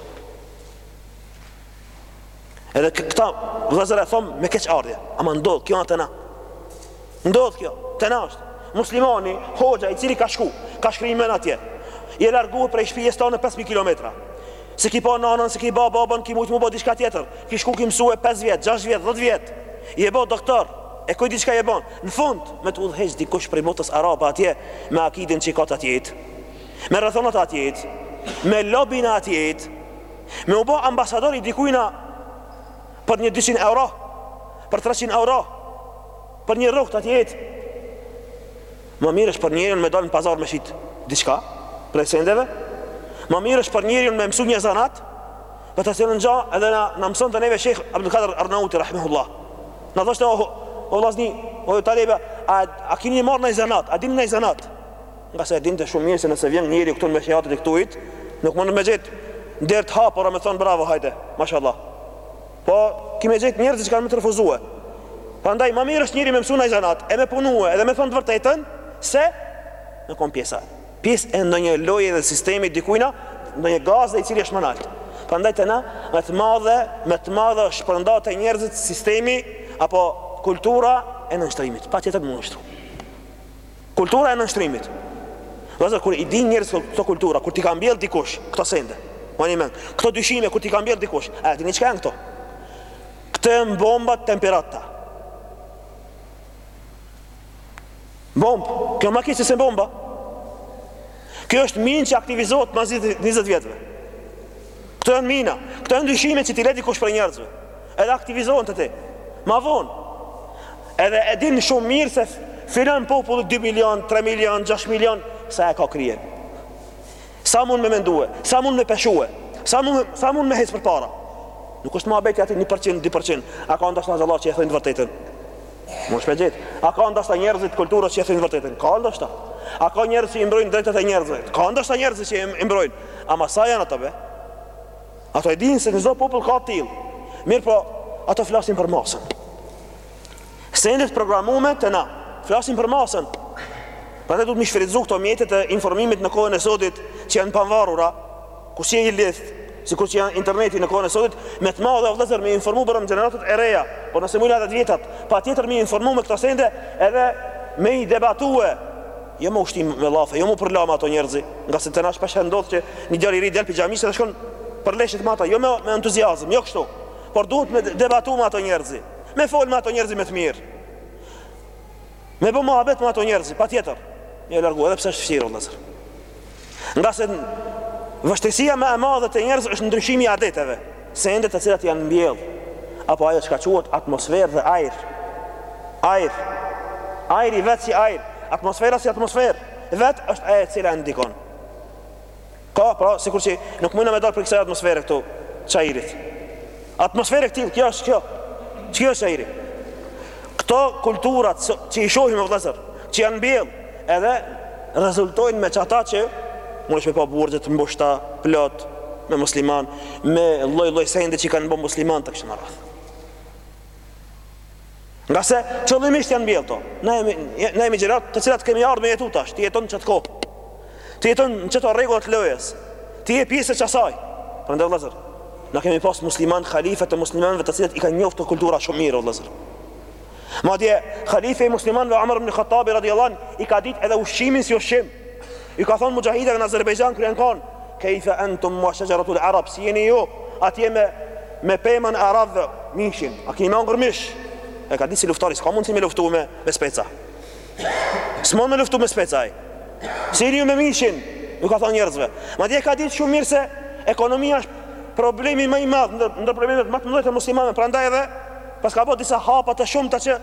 Edhe këta vëllazër e thom me keq ardhje, ama ndodh kjo te na. Ndodh kjo, te na është. Muslimani, hoxha i cili ka shku, ka shkri men atje. Je largu prej shpisë tane 5000 kilometra. S'e ki pa nanën, s'e ki pa babën, ki mujt mu ba diçka tjetër. Ki shku ki mësue 5 vjet, 6 vjet, 10 vjet. Je ba doktor, e kuj diçka je ba. Në fund, me të udhëheq dikush prej botës arabe atje, me akiden që e ka të atij. Me rrethanat e atij, me lobin e atij, Me u bo ambasador i dikujna për një dyqind euro, për treqind euro, për një rrogë të atij, ma mirë është për njeriun me dalë në pazar me shit diçka prej sendeve, ma mirë është për njeriun me mësu një zanat, për të cilën gja edhe na, na mësonte neve Sheh Abdulkadër Arnauti, rahimehullah. Na thoshte o, o vllazni, o talebe, a, a kini marrë naj zanat, a dini naj zanat? Ngase e dinte shumë mirë se nëse vjen njeriu këtu në meshihat të këtujt, nuk mund me gjet derë të hapur me thonë bravo hajde, mashallah. Po, ki me gjet njerëz që kanë me të refuzue. Prandaj, ma mirë është njeri me mësu një zanat, e me punue, edhe me thonë të vërtetën, se me kon pjesë. Pjesë e ndonjë loje dhe sistemi dikujna, ndonjë gazde i cili është më naltë. Prandaj te na, me të madhe, me të madhe është përnda te njerëzit sistemi, apo kultura e nënshtrimit. Patjetër me u nënshtru. Kultura e nënshtrimit. Vëllazër, kur i dinë njerëzit këto, këto kultura, kur t'i ka mbjellë dikush këto sende, mani mend, këto dyshime kur t'i ka mbjellë dikush, a dini çka janë këto? Këto janë bomba të tempirata. Bombë, kjo ma keq se bomba. Kjo është minë që aktivizohet pas 20 vjetëve. Këto janë mina, këto janë dyshime që t'i le dikush prej njerëzve. Edhe aktivizohen te ti. Ma vonë. Edhe e dinë shumë mirë se filan populli 2 milion, 3 milion, 6 milion, sa e ka kryen. Sa mund me mendue, sa mund me peshue, sa mund, sa mund me hecë përpara. Nuk është muhabeti te ai 1%, 2%, a ka ndoshta hoxhallarë që e thonë të vërtetën. Munesh me gjet. A ka ndoshta njerëz të kulturës që e thonë të vërtetën. Ka ndoshta. A ka njerëz që i mbrojnë drejtat e njerëzve. Ka ndoshta njerëz që i mbrojnë. Ama sa janë ato be? Ato e dinë se në çdo popull ka të tillë. Mirëpo ato flasin për masën. Sendet e programume te na flasin për masën. Për atë duhet me i shfrytëzu këto mjetet e informimit në kohën e sodit që janë të pavarura, kur s'je i lidht, sikur që janë interneti në kohën e sodit, me të madhe vëllezër me i informu barem gjeneratat e reja, por nëse mund edhe të vjetrat, patjetër me i informu me këto sende edhe me i debatue Jo me u shti me llafe, jo mu përlà me ato njerëzi, ngase te na shpesh ndodh që një djalë i ri del pi xhamisë dhe shkon përleshet me ata, jo me, me entuziazëm, jo kështu. Por duhet me debatu me ato njerëzi, me fol me ato njerëzi me të mirë. Me bo muhabet me ato njerëzi, patjetër. Me ja largu edhe pse është vështirë vëllazër. Nga se vështirsia ma e madhe te njerëzit është ndryshimi i adeteve, sendet të cilat janë mbjellë apo ajo çka quhet atmosferë dhe ajër. Ajër. Ajri vetë si ajër, atmosfera si atmosferë, vetë është ajo e cila ndikon. Ka pra sikur që nuk muj na me dal prej kësaj atmosfere këtu, ajrit. Atmosfera e tillë, kjo është kjo. Kjo është ajri. Këto kulturat që i shohim vëllazër, që janë mbjell, edhe rezultojnë me çata që mundesh me pa burgjet mbushta plot me musliman, me lloj-lloj sende që kanë bën muslimant e kështu me radhë. Ngase qëllimisht janë mbjellë to. Ne jemi ne jemi gjeneratë të cilat kemi ardh me jetu tash, ti jeton në çat kohë. Ti jeton në çat rregulla të lojës. Ti je pjesë e çasaj. Prandaj vëllazër, na kemi pas musliman halifet e muslimanëve të cilët i kanë njoft kto kultura shumë mirë vëllazër. Madje halife i muslimanëve Omar ibn Khattabi radhiyallahu anhu i ka ditë edhe ushqimin si ushqim. Ju ka thonë muxhahideve në Azerbejxhan kur janë kon, Kejfe entum wa shajaratul arab, si jeni ju atje me me pemën e arabëve, mishin, a keni me hongër mish? E ka ditë si luftari s'ka mundësi me luftu me, me speca. S'mun me luftu me speca ai. Si jeni ju me mishin? Ju ka thonë njerëzve. Madje ka ditë shumë mirë se ekonomia është problemi më i madh ndër, ndër problemet më të mëdhaj të muslimanëve, prandaj edhe pas ka bo disa hapa të shumta që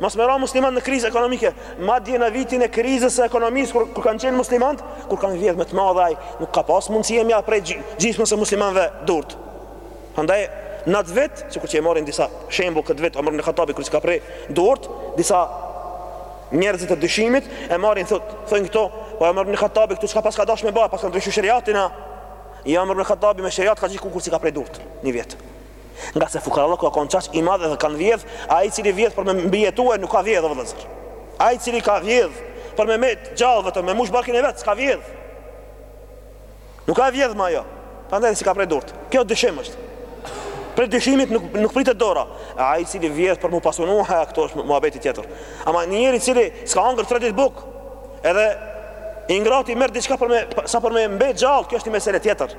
Mos me ra muslimant në krizë ekonomike, madje në vitin e krizës së ekonomisë kur, kur kanë qenë muslimantë, kur kanë vjedhë me të madhe ai, nuk ka pas mundësi me ja pre gjysmës e muslimanëve durt. Prandaj, në atë vit, sikur që e marrin disa shembull këtë vit, Omar ibn Khattabi kur s'i ka pre durt, disa njerëz të dyshimit, e marrin thot, thonë këto, po Omar ibn Khattabi këtu çka pas ka dash me ba, pas ka ndryshu sheriatin a, jo Omar ibn Khattabi me sheriat ka gjyku kur s'i ka pre durt, një vjet. Ngase fukarallëku ka konë qaq i madh edhe kanë vjedh, ai i cili vjedh për me mbijetu ai nuk ka vjedh, vëllazër. Ai i cili ka vjedh për me met gjallë vetëm me mush barkin e vet, s'ka vjedh. Nuk ka vjedh ma jo, prandaj s'i ka pre durt. Kjo dyshim është. Prej dyshimit nuk nuk pritet dora. Ai i cili vjedh për m'u pasunu, ha këto është muhabeti tjetër. Ama njeri i cili s'ka hangër tre ditë buk, edhe i ngrati merr diçka për me sa për me mbet gjallë, kjo është një meselë tjetër.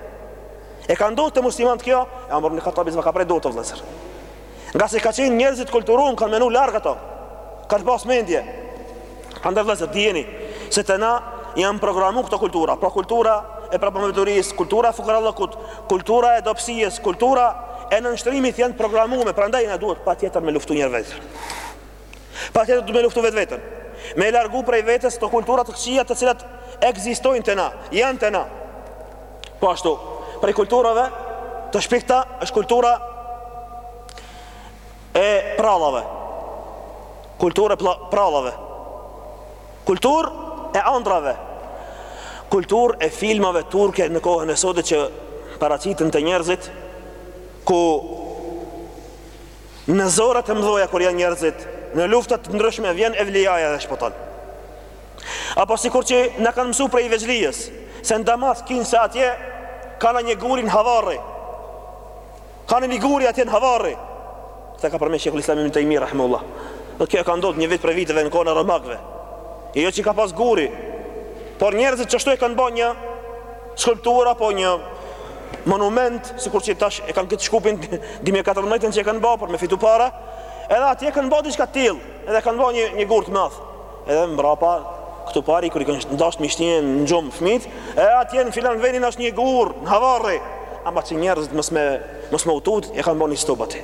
E ka ndodhë te muslimant kjo? E Omar ibn Khattabi s'ma ka pre durt o vllezër. Ngase kanë qenë njerëz t'kulturun, kanë menu largë ata. Kanë pas mendje. Andaj vllezër, dijeni, se te na janë programu këto kultura. Pra kultura e prapambeturisë, kultura e fukarallëkut, kultura e dobësisë, kultura e nënshtrimit janë programu me prandaj na duhet patjetër me luftu njerëzër. Patjetër duhet me luftu vetveten. Me e largu prej vetes kto kultura të këqija të cilat ekzistojnë te na, janë te na. Po ashtu, prej kulturave të shpikta është kultura e prallave. Kulturë e prallave. Kulturë e andrave. Kulturë e filmave turke në kohën e sotit që paraqiten te njerëzit ku Në zorat e mëdha kur janë njerëzit, në lufta të ndryshme vjen evliaja dhe shpëton. Apo sikur që na kanë mësu prej vegjëlisë, se në Damask kinse atje ka një guri n'hava rri. Ka një guri atje në hava rri. Këta ka përmend Shejhul Islam Ibn Tejmije rahimehullah. Do kjo ka ndodhur një vit prej viteve në kohën e Romakëve. E jo që ka pas guri, por njerëzit qashtu e kanë ba një Skulpturë apo një monument, sikur që tash e kanë këtë Shkupin 2014 që e kanë ba për me fitu para, edhe atje kanë ba diçka till, edhe kanë ba një, një gur të madh, edhe mbrapa këtu pari kur i kanë dasht m'i shti në gjumë fmijt, e atje në filan venin është një gur, në hava rri, ama që njerëzit mos me, mos me u tut, e kanë ba një stub aty.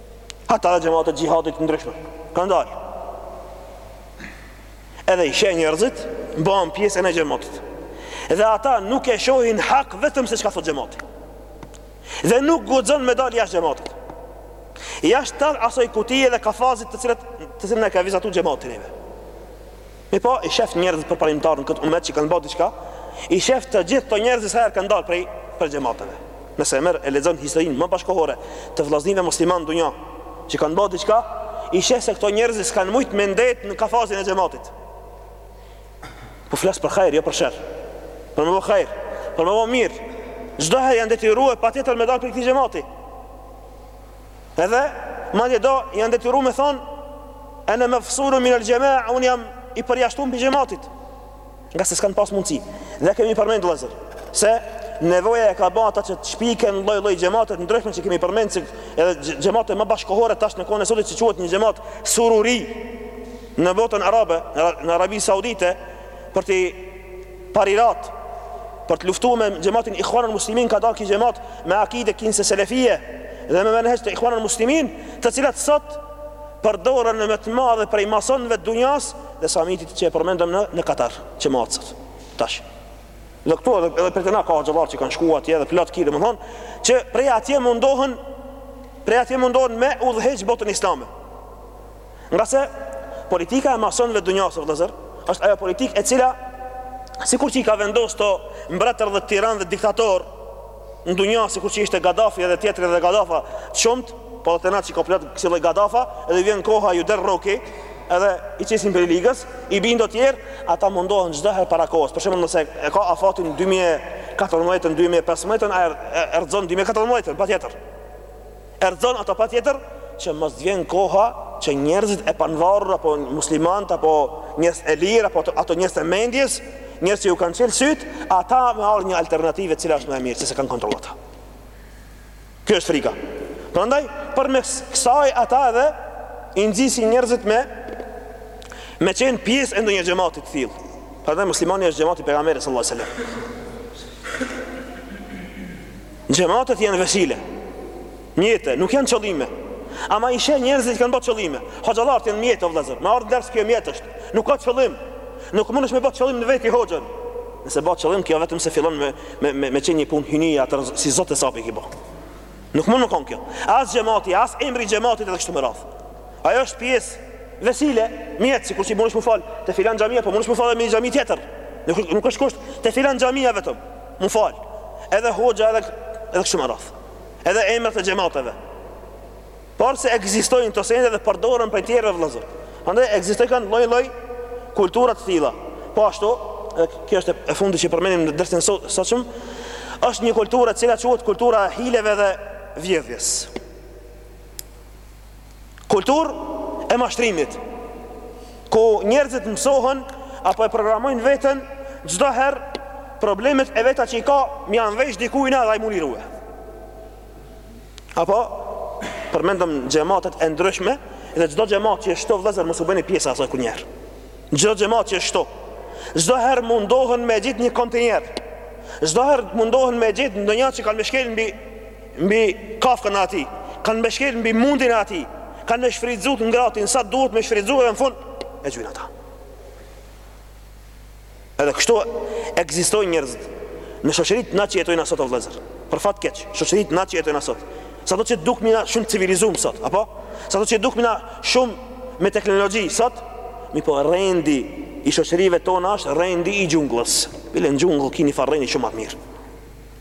Ata e xhematet e xhihadit të ndryshme Kanë dalë Edhe i sheh njerëzit Bahen pjesë e një xhemati Dhe ata nuk e shohin hak vetëm se çka thot xhemati Dhe nuk guxon me dalë jashtë xhematit Jashtë asaj kutie dhe kafazit të cilat Të cilën e ka vizatu xhemati Mirëpo i shef njerëzit përparimtarë në këtë umet që kanë bërë diçka, i shef të gjithë këto njerëz sa herë kanë dalë prej, prej xhemateve. Nëse e merr e lexon historinë më bashkëkohore të vëllaznive musliman do njerëz që kanë bërë diçka, i shef se këto njerëz s'kanë mujt me ndet në kafazin e xhematit. Po flas për hajr, jo për sherr. Për me bo hajr, për me bo mirë. Çdo herë janë detyru patjetër me dalë prej këtij xhemati. Edhe, madje do, janë detyru me thanë, ene mefsulun minel xhemaa, unë jam i përjashtu pi xhematit, ngase s'kanë pas mundësi. Dhe kemi përmendë lëzër, se nevoja e ka ba ata që të shpiken lloj-lloj xhemate të ndryshme që kemi përmendë, si edhe xhemate ma bashkëkohore tash në kohën e sotit që quhet një xhemat sururi në botën arabe, në Arabinë Saudite, për t'i Parirat për të luftu me xhematin Ihvanul Muslimin ka dalë ky xhemat me akide kinse selefie dhe me menhexh të Ihvanul Muslimin, të cilat sot përdoren me të madhe prej masonëve të dunjas dhe samitit që e përmendëm në në Katar, që macet. Tash. Dhe këtu edhe, edhe prej te na ka hoxhallar që kanë shku atje dhe plot ki, domethënë që prej atje mundohen prej atje mundohen me udhëheq botën islame. Ngase politika e masonëve dunjasë, vëllezër, është ajo politikë e cila sikur që i ka vendos kto mbretër dhe tiranë dhe diktator në dunja sikur që ishte Gaddafi edhe tjetri dhe Gaddafa çumt, po dhe thëna që ka plot ksi lloj Gaddafa, edhe vjen koha ju der roki, edhe i qesin prej ligës, i bin do tjerë, ata mundohen çdo herë para kohës. Për shembull nëse e ka afatin 2014-ën, 2015-ën, ai e rrëzon 2014-ën, patjetër. E rrxon ato patjetër që mos vjen koha që njerëzit e panvarur apo muslimanët apo njerëz e lirë apo ato njerëz e mendjes, njerëz që ju kanë çel syt, ata me ardh një alternativë e cila është më e mirë se s'e kanë kontroll ata. Kjo është frika. Prandaj përmes kësaj ata edhe i nxisin njerëzit me me qenë pjesë e ndonjë xhemati të tillë. Prandaj muslimani është xhemati i pejgamberit sallallahu alajhi wasallam. Xhamatet janë vesile. Mjete, nuk janë qëllime. Ama i sheh njerëzit i kanë ba qëllime. Hoxhallarët janë mjete o vëllazër. Me ardh në ders kjo mjet është. Nuk ka qëllim. Nuk mundesh me ba qëllim në vetë hoxhën. Nëse ba qëllim kjo vetëm se fillon me me me, me qenë një punë hyjni, atë si zot e sahib. Nuk mund të kon kjo. As xhamati, as emri i xhematit edhe kështu me radh. Ajo është pjesë vesile, mjet sikur që mundesh m'u fal te filan xhamia, po mundesh m'u fal n'xhami tjetër. Nuk nuk është kusht te filan xhamia vetëm. Mu fal. Edhe hoxha edhe edhe kështu me radh. Edhe emrat e xhemateve. Por se ekzistojnë këto sende dhe përdoren prej tjerëve vëllazër. Prandaj ekzistojnë, ka lloj-lloj kultura të tilla. Po ashtu, dhe kjo është e fundit që përmendim në dersin sot, sotshëm, është një kulturë e cila quhet kultura e hileve dhe vjedhjes. kulturë e mashtrimit, ku njerëzit mësohen apo e programojnë veten çdo herë problemet e veta që i ka me ja mvesh dikujna dhe ai m'u lirue. Apo përmendëm xhematet e ndryshme dhe çdo xhemat që është shtu vëllazër mos u bëni pjesë asaj kurrnjëherë. Çdo xhemat që është shtu çdo herë mundohen me gjetë një kontejner. Çdo herë mundohen me gjetë ndonjë që kanë me shkel mbi Mbi kafkën e atij, kanë me shkel mbi mundin e atij, kanë me shfridzu të ngratin, sa duhet me shfridzu edhe në fund, e gjujnë ata. Edhe kështu ekzistojnë njerëzit në shoqëritë na që jetojna sot o vëllezër. Për fat keq, shoqëritë na që jetojna sot. Sado që dukmina shumë civilizum sot, apo? Sado që dukmina shumë me teknologji sot, mi po rendi i shoqërive tona është rendi i xhungullës. Bile në xhungull ki njëfarë rendi shumë ma t'mirë.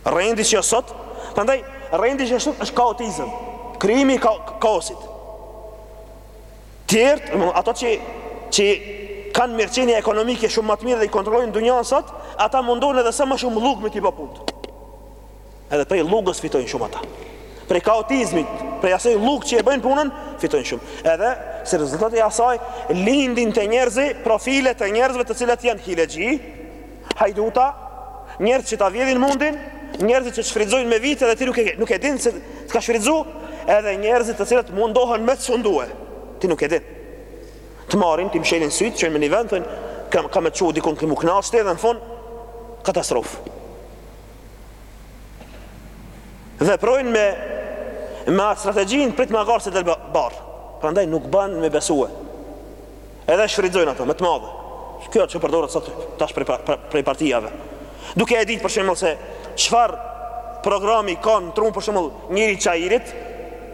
Rendi që është sot, prandaj rendi që është sot është kaotizëm, krijimi i ka, kaosit. Tjerët, ata që që kanë mirëqenie ekonomike shumë më të mirë dhe i kontrollojnë dynjanë sot, ata mundohen edhe sa më shumë llugë me t'i ba punët. Edhe prej llugës fitojnë shumë ata. Prej kaotizmit, prej asaj llugë që e bëjnë punën, fitojnë shumë. Edhe si rezultat i asaj lindin te njerëzi profile të njerëzve të cilët janë hilexhi, Hajduta, njerëz që ta vjedhin mundin, njerëz që shfrytëzojnë me vite dhe ti nuk e nuk e din se të ka shfrytëzu, edhe njerëz të cilët mundohen me të sundue. Ti nuk e din. Të marrin, t'i mshelin syt, çojnë në një vend, thonë, kam me të çu dikun, ki me u knaq ti dhe në fund katastrofë. Veprojnë me me strategjinë prit magar se del bar. Prandaj nuk ban me besue. Edhe e shfrytëzojnë atë, me të madhe. Kjo që përdoret sot tash prej, prej partijave. Duke e ditë për shembull se çfarë programi ka në trun për shembull njeri i Çairit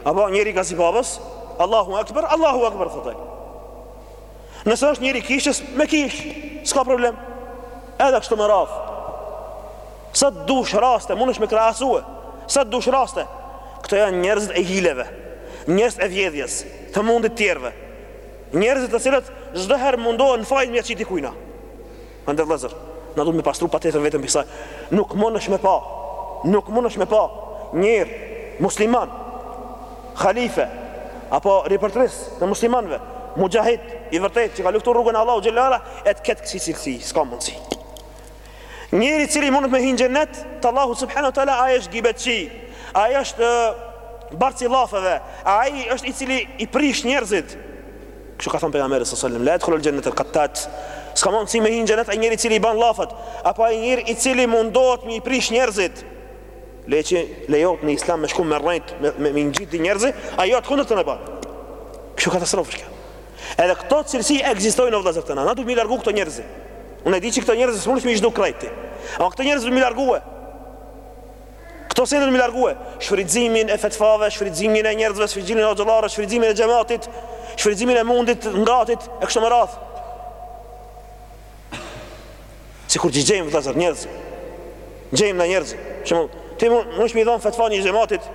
apo njeri i Gazi Babës, Allahu Akbar, Allahu Akbar thotë. Nëse është njeri i kishës, me kish, s'ka problem. Edhe kështu me radhë. Sa të dush raste, mundesh me krahasue. Sa të dush raste. Këto janë njerëzit e hileve, njerëzit e vjedhjes, të mundit të tjerëve. Njerëzit të cilët çdo herë mundohen fajin me ia qit dikujna. Andaj vëllazër, na duhet me pastru patjetër veten pi kësaj. Nuk mundesh me pa, nuk mundesh me pa njer musliman halife apo ripërtris të muslimanëve, muxhahid i vërtetë që ka luftuar rrugën e Allahut xhelala e të ketë kësi cilësi, s'ka mundsi. Njeri i cili mundet me hyjë në xhennet, te Allahu subhanahu wa taala ai është gibetçi. Ai është bartës i llafeve. Ai është i cili i prish njerëzit. Kështu ka thënë pejgamberi sallallahu alajhi wasallam, la yadkhulul jannata al-qattat. S'ka mundësi me hyjë në xhennet ai njeri i cili i ban llafet, apo ai njeri i cili mundohet me i prish njerëzit. Le që lejohet në islam me shku me rrejt me me, me ngjit njerëzit, ai të kundërtën e ban. Kështu katastrofë kjo. Edhe këto cilësi ekzistojnë o vëllazër te na. Na duhet me i largu këto njerëz. Unë e di që këto njerëz s'mundet me i zhduk krejt. Ama këto njerëz duhet me i largue. Këto sene duhet me i largue. Shfrytëzimin e fetfave, shfrytëzimin e njerëzve, shfrytëzimin e hoxhallarëve, shfrytëzimin e xhamatit, shfrytëzimin e mundit, ngatit e kështu me radhë. Sikur t'i gjejmë vëllazër njerëz. Gjejmë na njerëz. Shumë ti mundesh me i dhon fetfa një xhamatit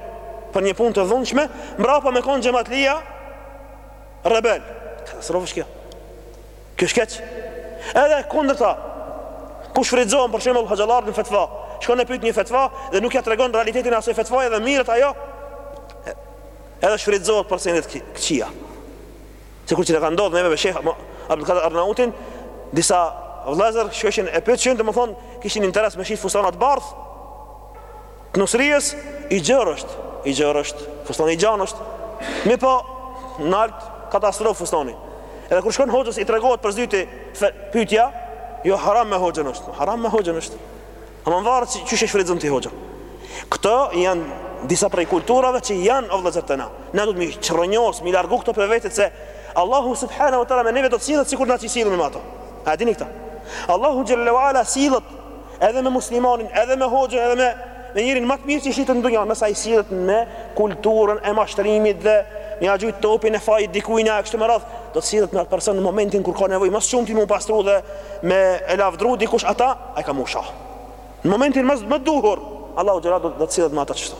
për një punë të dhunshme, mbrapa me kon xhamatlia, Rebel. Katastrofë është kjo. Kjo është keq. Edhe e kundërta. Kur shfrytëzohen për shembull hoxhallarët në fetva, shkon e pyet një fetva dhe nuk ja tregon realitetin e asaj fetvaje dhe merret ajo edhe shfrytëzohet për sende të këqija. Sikur që na ka ndodh neve me Sheh Abdul Kader Arnautin, disa vëllezër shkojshin e pytshin, domethënë kishin interes me shit fustana të bardhë, Nusërisë i gjerë është, i gjerë është, fustani i gjanë është, mirëpo nalt katastrofë fustani. Edhe kur shkon hoxhës i tregohet për së dyti pytja, jo haram me hoxhën është, haram me hoxhën është. Ama veç që e shfrytëzon ti hoxhën. Këto janë disa prej kulturave që janë o vëllezër te na. Na duhet mi çrrënjos, mi largu këto prej vetes se Allahu subhanahu wa taala me neve do të sillet sikur na që sillemi me ato. A e dini këtë? Allahu xhelle ue ala sillet edhe me muslimanin, edhe me hoxhën, edhe me me njerin ma të mirë që është në dunja, nëse ai sillet me kulturën e mashtrimit dhe me ia gjujt topin e fajit dikujna e kështu me radhë, do të sillet me atë person në momentin kur ka nevojë ma së shumti mu pastru dhe me e lavdru dikush ata, ai ka mu sha. Në momentin ma të duhur, Allahu xhelle do të sillet me ata ashtu.